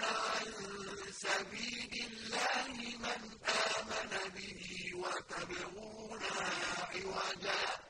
وَتَصُدُّونَ عَن سَبِيلِ اللَّهِ مَنْ آمَنَ بِهِ وَتَبْغُونَهَا عِوَجًا.